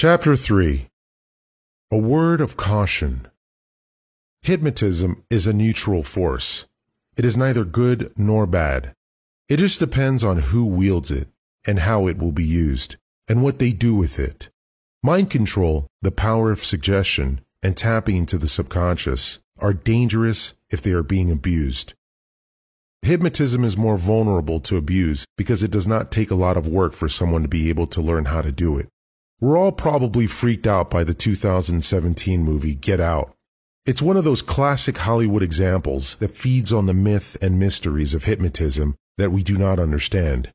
Chapter 3 A Word of Caution Hypnotism is a neutral force. It is neither good nor bad. It just depends on who wields it and how it will be used and what they do with it. Mind control, the power of suggestion, and tapping into the subconscious are dangerous if they are being abused. Hypnotism is more vulnerable to abuse because it does not take a lot of work for someone to be able to learn how to do it. We're all probably freaked out by the 2017 movie Get Out. It's one of those classic Hollywood examples that feeds on the myth and mysteries of hypnotism that we do not understand.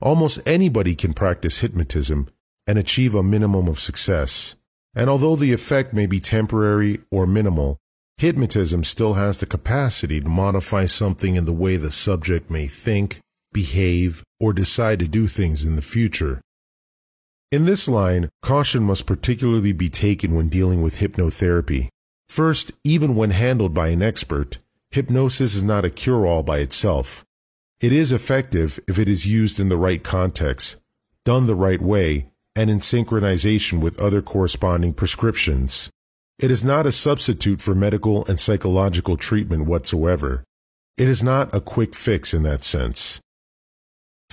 Almost anybody can practice hypnotism and achieve a minimum of success. And although the effect may be temporary or minimal, hypnotism still has the capacity to modify something in the way the subject may think, behave, or decide to do things in the future. In this line, caution must particularly be taken when dealing with hypnotherapy. First, even when handled by an expert, hypnosis is not a cure-all by itself. It is effective if it is used in the right context, done the right way, and in synchronization with other corresponding prescriptions. It is not a substitute for medical and psychological treatment whatsoever. It is not a quick fix in that sense.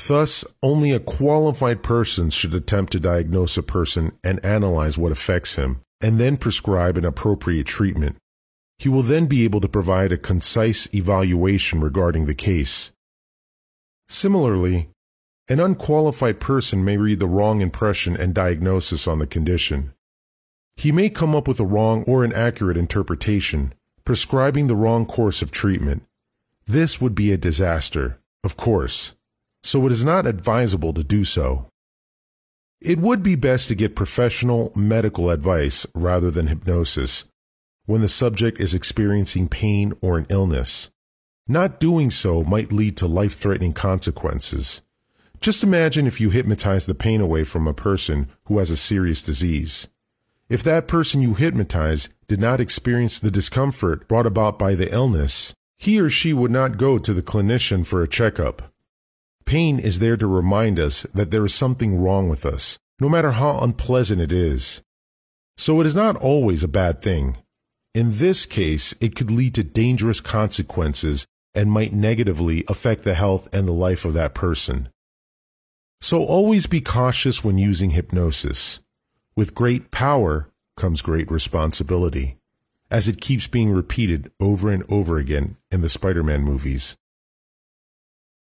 Thus, only a qualified person should attempt to diagnose a person and analyze what affects him, and then prescribe an appropriate treatment. He will then be able to provide a concise evaluation regarding the case. Similarly, an unqualified person may read the wrong impression and diagnosis on the condition. He may come up with a wrong or inaccurate interpretation, prescribing the wrong course of treatment. This would be a disaster, of course so it is not advisable to do so. It would be best to get professional medical advice rather than hypnosis when the subject is experiencing pain or an illness. Not doing so might lead to life threatening consequences. Just imagine if you hypnotize the pain away from a person who has a serious disease. If that person you hypnotize did not experience the discomfort brought about by the illness, he or she would not go to the clinician for a checkup. Pain is there to remind us that there is something wrong with us, no matter how unpleasant it is. So it is not always a bad thing. In this case, it could lead to dangerous consequences and might negatively affect the health and the life of that person. So always be cautious when using hypnosis. With great power comes great responsibility, as it keeps being repeated over and over again in the Spider-Man movies.